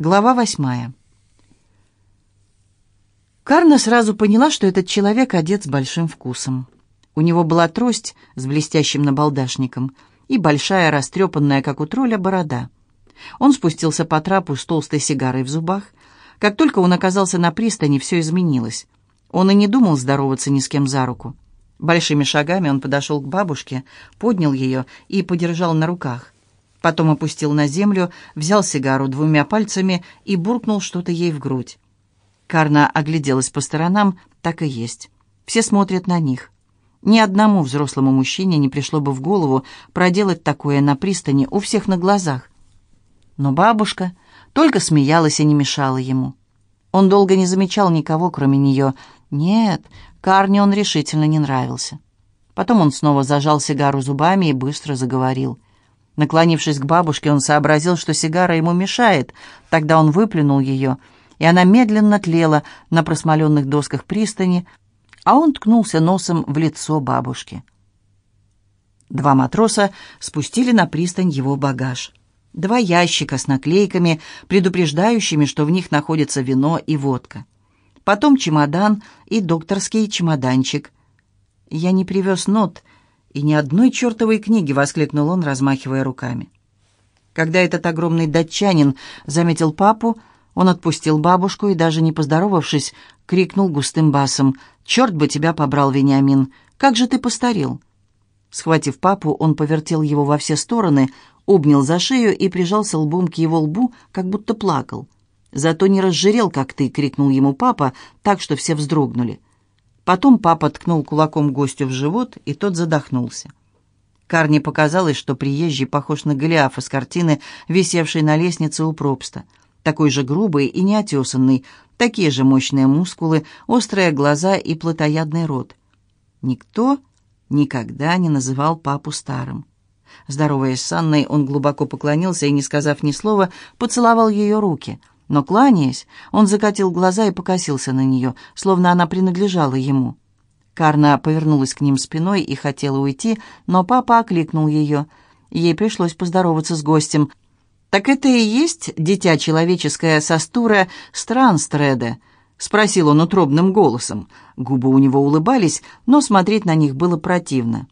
Глава восьмая. Карна сразу поняла, что этот человек одет с большим вкусом. У него была трость с блестящим набалдашником и большая, растрепанная, как у тролля, борода. Он спустился по трапу с толстой сигарой в зубах. Как только он оказался на пристани, все изменилось. Он и не думал здороваться ни с кем за руку. Большими шагами он подошел к бабушке, поднял ее и подержал на руках. Потом опустил на землю, взял сигару двумя пальцами и буркнул что-то ей в грудь. Карна огляделась по сторонам, так и есть. Все смотрят на них. Ни одному взрослому мужчине не пришло бы в голову проделать такое на пристани у всех на глазах. Но бабушка только смеялась и не мешала ему. Он долго не замечал никого, кроме нее. Нет, Карне он решительно не нравился. Потом он снова зажал сигару зубами и быстро заговорил. Наклонившись к бабушке, он сообразил, что сигара ему мешает. Тогда он выплюнул ее, и она медленно тлела на просмоленных досках пристани, а он ткнулся носом в лицо бабушки. Два матроса спустили на пристань его багаж. Два ящика с наклейками, предупреждающими, что в них находится вино и водка. Потом чемодан и докторский чемоданчик. «Я не привез нот», «И ни одной чертовой книги!» — воскликнул он, размахивая руками. Когда этот огромный датчанин заметил папу, он отпустил бабушку и, даже не поздоровавшись, крикнул густым басом «Черт бы тебя побрал, Вениамин! Как же ты постарел!» Схватив папу, он повертел его во все стороны, обнял за шею и прижался лбом к его лбу, как будто плакал. «Зато не разжирел, как ты!» — крикнул ему папа, так что все вздрогнули. Потом папа ткнул кулаком гостю в живот, и тот задохнулся. Карне показалось, что приезжий похож на Голиафа с картины, висевшей на лестнице у пропста. Такой же грубый и неотесанный, такие же мощные мускулы, острые глаза и плотоядный рот. Никто никогда не называл папу старым. Здороваясь с Анной, он глубоко поклонился и, не сказав ни слова, поцеловал ее руки — но, кланяясь, он закатил глаза и покосился на нее, словно она принадлежала ему. Карна повернулась к ним спиной и хотела уйти, но папа окликнул ее. Ей пришлось поздороваться с гостем. «Так это и есть дитя человеческое состура Странстреда?» — спросил он утробным голосом. Губы у него улыбались, но смотреть на них было противно.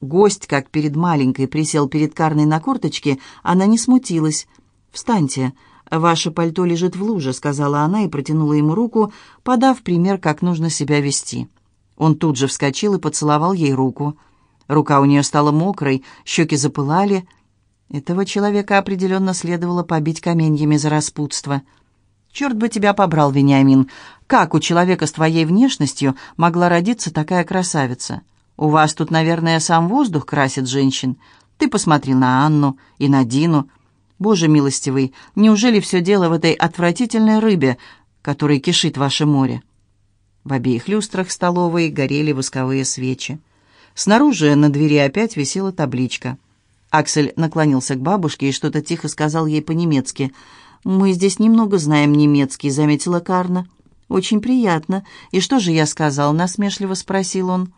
Гость, как перед маленькой, присел перед Карной на корточке, она не смутилась. «Встаньте», «Ваше пальто лежит в луже», — сказала она и протянула ему руку, подав пример, как нужно себя вести. Он тут же вскочил и поцеловал ей руку. Рука у нее стала мокрой, щеки запылали. Этого человека определенно следовало побить каменьями за распутство. «Черт бы тебя побрал, Вениамин! Как у человека с твоей внешностью могла родиться такая красавица? У вас тут, наверное, сам воздух красит женщин. Ты посмотри на Анну и на Дину». Боже милостивый, неужели все дело в этой отвратительной рыбе, которой кишит ваше море?» В обеих люстрах столовой горели восковые свечи. Снаружи на двери опять висела табличка. Аксель наклонился к бабушке и что-то тихо сказал ей по-немецки. «Мы здесь немного знаем немецкий», — заметила Карна. «Очень приятно. И что же я сказал?» — насмешливо спросил он.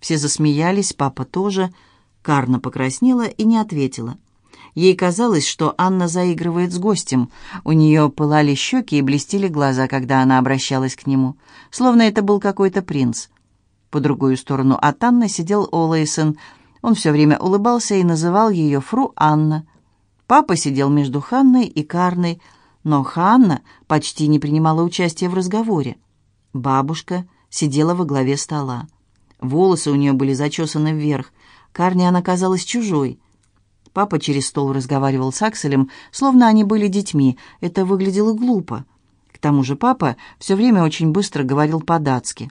Все засмеялись, папа тоже. Карна покраснела и не ответила. Ей казалось, что Анна заигрывает с гостем. У нее пылали щеки и блестели глаза, когда она обращалась к нему, словно это был какой-то принц. По другую сторону от Анны сидел Олэйсон. Он все время улыбался и называл ее фру Анна. Папа сидел между Ханной и Карной, но Ханна почти не принимала участия в разговоре. Бабушка сидела во главе стола. Волосы у нее были зачесаны вверх. Карне она казалась чужой. Папа через стол разговаривал с Акселем, словно они были детьми. Это выглядело глупо. К тому же папа все время очень быстро говорил по-датски.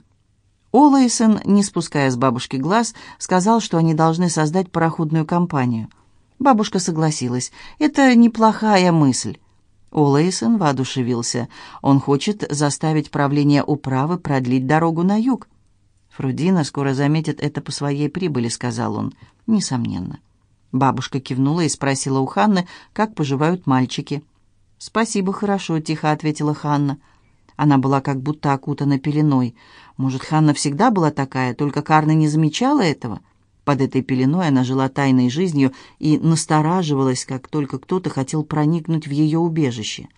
Олэйсон, не спуская с бабушки глаз, сказал, что они должны создать пароходную компанию. Бабушка согласилась. «Это неплохая мысль». Олэйсон воодушевился. Он хочет заставить правление управы продлить дорогу на юг. «Фрудина скоро заметит это по своей прибыли», — сказал он. «Несомненно». Бабушка кивнула и спросила у Ханны, как поживают мальчики. «Спасибо, хорошо», — тихо ответила Ханна. Она была как будто окутана пеленой. Может, Ханна всегда была такая, только Карна не замечала этого? Под этой пеленой она жила тайной жизнью и настораживалась, как только кто-то хотел проникнуть в ее убежище.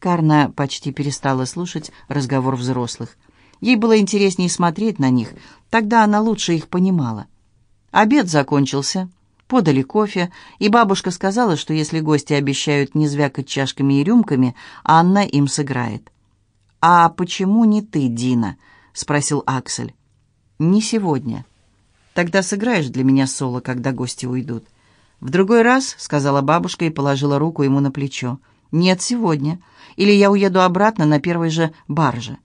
Карна почти перестала слушать разговор взрослых. Ей было интереснее смотреть на них, тогда она лучше их понимала. Обед закончился, подали кофе, и бабушка сказала, что если гости обещают не звякать чашками и рюмками, Анна им сыграет. «А почему не ты, Дина?» — спросил Аксель. «Не сегодня. Тогда сыграешь для меня соло, когда гости уйдут». «В другой раз», — сказала бабушка и положила руку ему на плечо. «Нет, сегодня. Или я уеду обратно на первой же барже».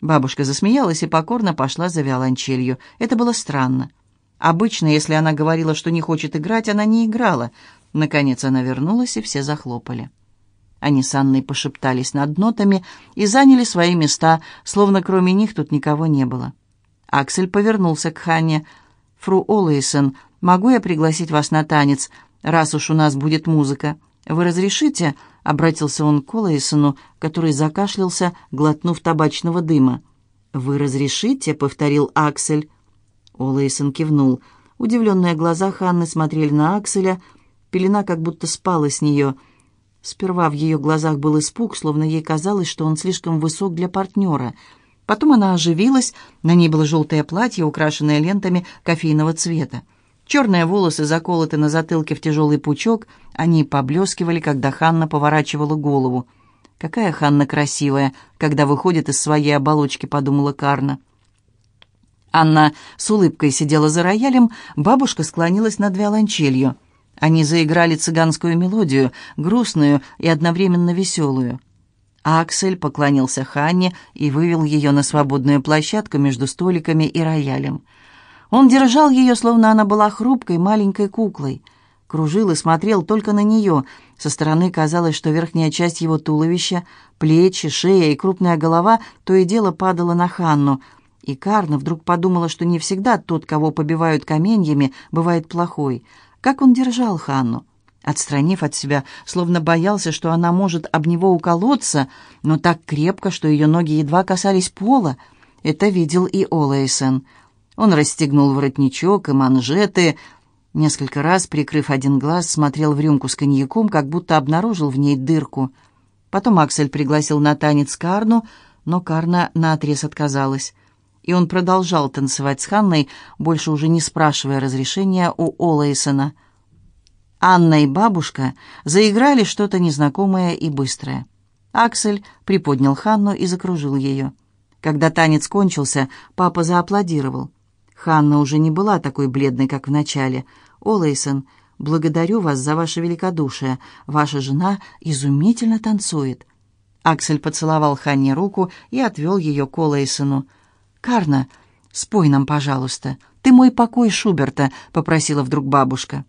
Бабушка засмеялась и покорно пошла за виолончелью. Это было странно. Обычно, если она говорила, что не хочет играть, она не играла. Наконец она вернулась, и все захлопали. Они с Анной пошептались над нотами и заняли свои места, словно кроме них тут никого не было. Аксель повернулся к Ханне. «Фру Олэйсон, могу я пригласить вас на танец, раз уж у нас будет музыка? Вы разрешите?» — обратился он к Олэйсону, который закашлялся, глотнув табачного дыма. «Вы разрешите?» — повторил Аксель. Олэйсон кивнул. Удивленные глаза Ханны смотрели на Акселя. Пелена как будто спала с нее. Сперва в ее глазах был испуг, словно ей казалось, что он слишком высок для партнера. Потом она оживилась, на ней было желтое платье, украшенное лентами кофейного цвета. Черные волосы заколоты на затылке в тяжелый пучок, они поблескивали, когда Ханна поворачивала голову. «Какая Ханна красивая, когда выходит из своей оболочки», — подумала Карна. Анна с улыбкой сидела за роялем, бабушка склонилась над виолончелью. Они заиграли цыганскую мелодию, грустную и одновременно веселую. Аксель поклонился Ханне и вывел ее на свободную площадку между столиками и роялем. Он держал ее, словно она была хрупкой маленькой куклой. Кружил и смотрел только на нее. Со стороны казалось, что верхняя часть его туловища, плечи, шея и крупная голова то и дело падала на Ханну — и Карна вдруг подумала, что не всегда тот, кого побивают каменьями, бывает плохой. Как он держал Ханну? Отстранив от себя, словно боялся, что она может об него уколоться, но так крепко, что ее ноги едва касались пола. Это видел и Олэйсон. Он расстегнул воротничок и манжеты, несколько раз, прикрыв один глаз, смотрел в рюмку с коньяком, как будто обнаружил в ней дырку. Потом Аксель пригласил на танец Карну, но Карна наотрез отказалась и он продолжал танцевать с Ханной, больше уже не спрашивая разрешения у Олэйсона. Анна и бабушка заиграли что-то незнакомое и быстрое. Аксель приподнял Ханну и закружил ее. Когда танец кончился, папа зааплодировал. Ханна уже не была такой бледной, как в начале. «Олэйсон, благодарю вас за ваше великодушие. Ваша жена изумительно танцует». Аксель поцеловал Ханне руку и отвел ее к Олэйсону. «Карна, спой нам, пожалуйста. Ты мой покой Шуберта», — попросила вдруг бабушка.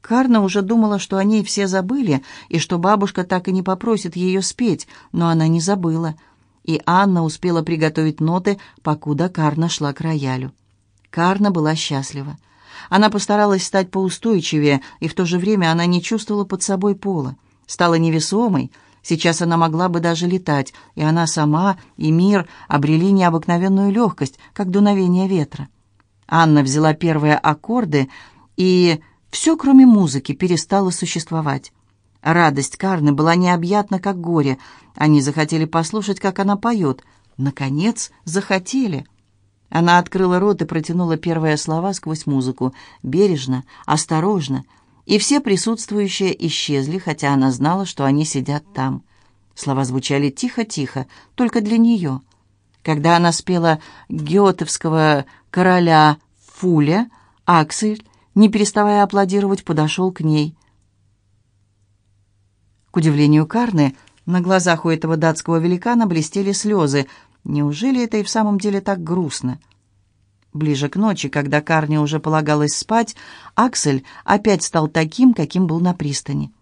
Карна уже думала, что о ней все забыли, и что бабушка так и не попросит ее спеть, но она не забыла. И Анна успела приготовить ноты, покуда Карна шла к роялю. Карна была счастлива. Она постаралась стать поустойчивее, и в то же время она не чувствовала под собой пола. Стала невесомой — Сейчас она могла бы даже летать, и она сама, и мир обрели необыкновенную легкость, как дуновение ветра. Анна взяла первые аккорды, и все, кроме музыки, перестало существовать. Радость Карны была необъятна, как горе. Они захотели послушать, как она поет. Наконец, захотели. Она открыла рот и протянула первые слова сквозь музыку. Бережно, осторожно — и все присутствующие исчезли, хотя она знала, что они сидят там. Слова звучали тихо-тихо, только для нее. Когда она спела геотовского короля Фуля, Аксель, не переставая аплодировать, подошел к ней. К удивлению Карны, на глазах у этого датского великана блестели слезы. Неужели это и в самом деле так грустно? Ближе к ночи, когда Карне уже полагалось спать, Аксель опять стал таким, каким был на пристани.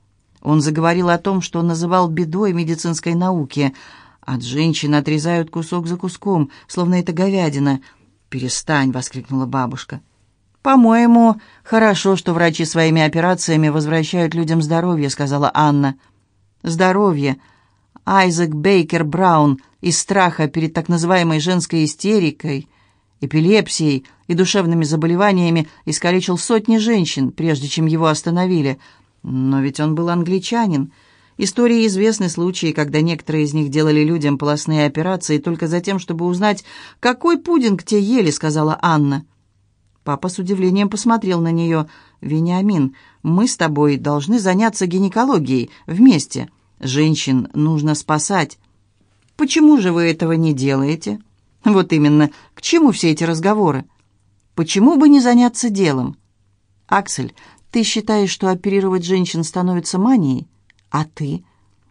Он заговорил о том, что называл бедой медицинской науки. От женщин отрезают кусок за куском, словно это говядина. «Перестань!» — воскликнула бабушка. «По-моему, хорошо, что врачи своими операциями возвращают людям здоровье», — сказала Анна. «Здоровье!» Айзек Бейкер Браун из страха перед так называемой женской истерикой — эпилепсией и душевными заболеваниями искалечил сотни женщин, прежде чем его остановили. Но ведь он был англичанин, Истории известны случаи, когда некоторые из них делали людям полостные операции только за тем, чтобы узнать, какой пудинг те ели, сказала Анна. Папа с удивлением посмотрел на нее. «Вениамин, мы с тобой должны заняться гинекологией вместе. Женщин нужно спасать. Почему же вы этого не делаете?» «Вот именно. К чему все эти разговоры? Почему бы не заняться делом?» «Аксель, ты считаешь, что оперировать женщин становится манией?» А ты?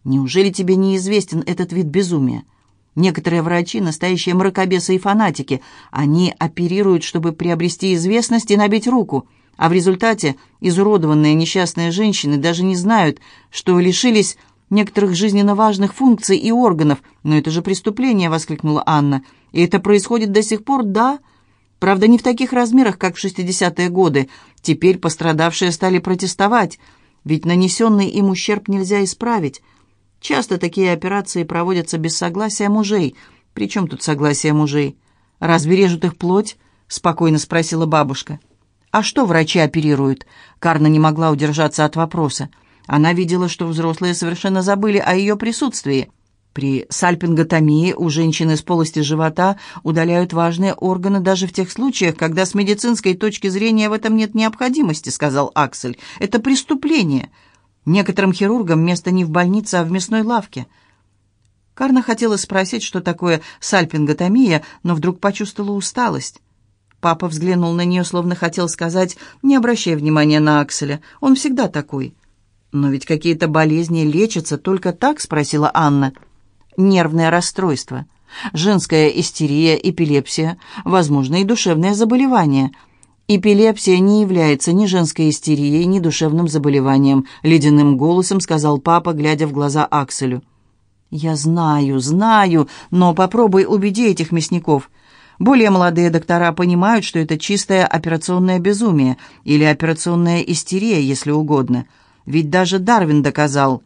Неужели тебе неизвестен этот вид безумия? Некоторые врачи – настоящие мракобесы и фанатики. Они оперируют, чтобы приобрести известность и набить руку. А в результате изуродованные несчастные женщины даже не знают, что лишились некоторых жизненно важных функций и органов. «Но это же преступление!» – воскликнула Анна. «И это происходит до сих пор?» «Да». Правда, не в таких размерах, как в 60-е годы. Теперь пострадавшие стали протестовать – ведь нанесенный им ущерб нельзя исправить. Часто такие операции проводятся без согласия мужей. При чем тут согласие мужей? Разве режут их плоть? Спокойно спросила бабушка. А что врачи оперируют? Карна не могла удержаться от вопроса. Она видела, что взрослые совершенно забыли о ее присутствии. При сальпинготомии у женщины с полости живота удаляют важные органы даже в тех случаях, когда с медицинской точки зрения в этом нет необходимости, сказал Аксель. Это преступление. Некоторым хирургам место не в больнице, а в мясной лавке. Карна хотела спросить, что такое сальпинготомия, но вдруг почувствовала усталость. Папа взглянул на нее, словно хотел сказать, не обращай внимания на Акселя, он всегда такой. «Но ведь какие-то болезни лечатся только так?» — спросила Анна нервное расстройство, женская истерия, эпилепсия, возможно, и душевное заболевание. Эпилепсия не является ни женской истерией, ни душевным заболеванием, ледяным голосом сказал папа, глядя в глаза Акселю. «Я знаю, знаю, но попробуй убеди этих мясников». Более молодые доктора понимают, что это чистое операционное безумие или операционная истерия, если угодно. Ведь даже Дарвин доказал.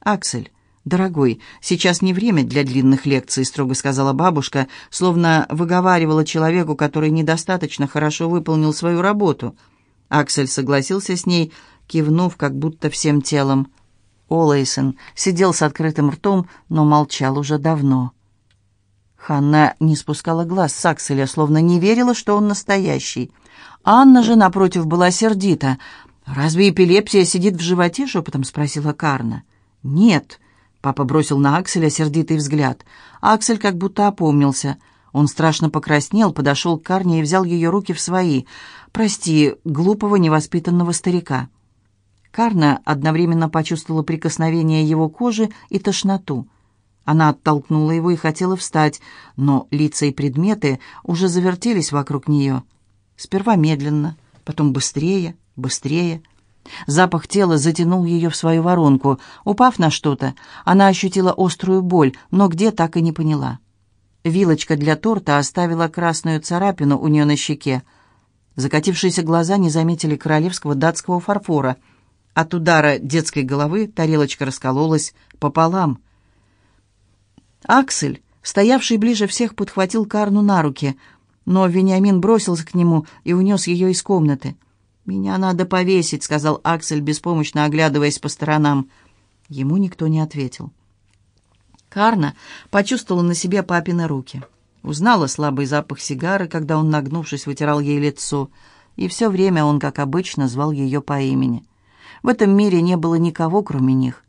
«Аксель, «Дорогой, сейчас не время для длинных лекций», — строго сказала бабушка, словно выговаривала человеку, который недостаточно хорошо выполнил свою работу. Аксель согласился с ней, кивнув, как будто всем телом. Олэйсон сидел с открытым ртом, но молчал уже давно. Ханна не спускала глаз с Акселя, словно не верила, что он настоящий. Анна же, напротив, была сердита. «Разве эпилепсия сидит в животе?» — шепотом спросила Карна. «Нет». Папа бросил на Акселя сердитый взгляд. Аксель как будто опомнился. Он страшно покраснел, подошел к Карне и взял ее руки в свои. «Прости, глупого невоспитанного старика». Карна одновременно почувствовала прикосновение его кожи и тошноту. Она оттолкнула его и хотела встать, но лица и предметы уже завертелись вокруг нее. Сперва медленно, потом быстрее, быстрее — Запах тела затянул ее в свою воронку. Упав на что-то, она ощутила острую боль, но где так и не поняла. Вилочка для торта оставила красную царапину у нее на щеке. Закатившиеся глаза не заметили королевского датского фарфора. От удара детской головы тарелочка раскололась пополам. Аксель, стоявший ближе всех, подхватил Карну на руки, но Вениамин бросился к нему и унес ее из комнаты. «Меня надо повесить», — сказал Аксель, беспомощно оглядываясь по сторонам. Ему никто не ответил. Карна почувствовала на себе папины руки. Узнала слабый запах сигары, когда он, нагнувшись, вытирал ей лицо. И все время он, как обычно, звал ее по имени. В этом мире не было никого, кроме них.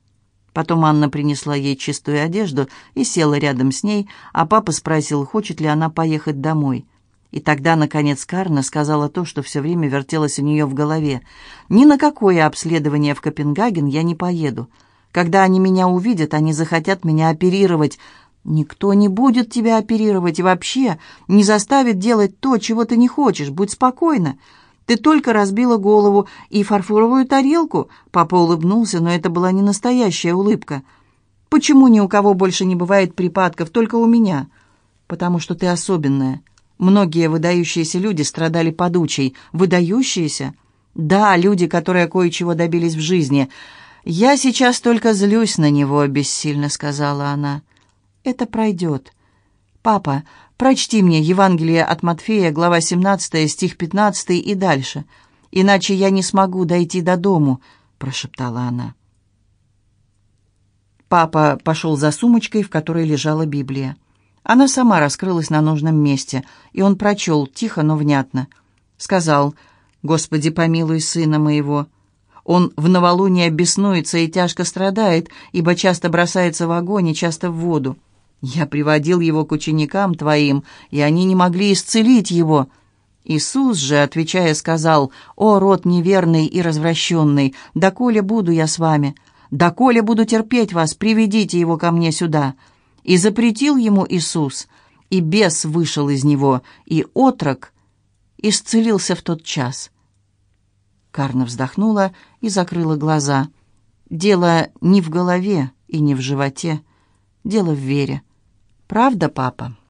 Потом Анна принесла ей чистую одежду и села рядом с ней, а папа спросил, хочет ли она поехать домой. И тогда, наконец, Карна сказала то, что все время вертелось у нее в голове. «Ни на какое обследование в Копенгаген я не поеду. Когда они меня увидят, они захотят меня оперировать. Никто не будет тебя оперировать и вообще не заставит делать то, чего ты не хочешь. Будь спокойна. Ты только разбила голову и фарфоровую тарелку». Папа улыбнулся, но это была не настоящая улыбка. «Почему ни у кого больше не бывает припадков, только у меня?» «Потому что ты особенная». Многие выдающиеся люди страдали подучей. Выдающиеся? Да, люди, которые кое-чего добились в жизни. «Я сейчас только злюсь на него», — бессильно сказала она. «Это пройдет. Папа, прочти мне Евангелие от Матфея, глава 17, стих 15 и дальше. Иначе я не смогу дойти до дому», — прошептала она. Папа пошел за сумочкой, в которой лежала Библия. Она сама раскрылась на нужном месте, и он прочел, тихо, но внятно. Сказал, «Господи, помилуй сына моего». Он в новолуние беснуется и тяжко страдает, ибо часто бросается в огонь и часто в воду. Я приводил его к ученикам твоим, и они не могли исцелить его. Иисус же, отвечая, сказал, «О, род неверный и развращенный, доколе буду я с вами? Доколе буду терпеть вас, приведите его ко мне сюда». И запретил ему Иисус, и бес вышел из него, и отрок исцелился в тот час. Карна вздохнула и закрыла глаза. Дело не в голове и не в животе, дело в вере. Правда, папа?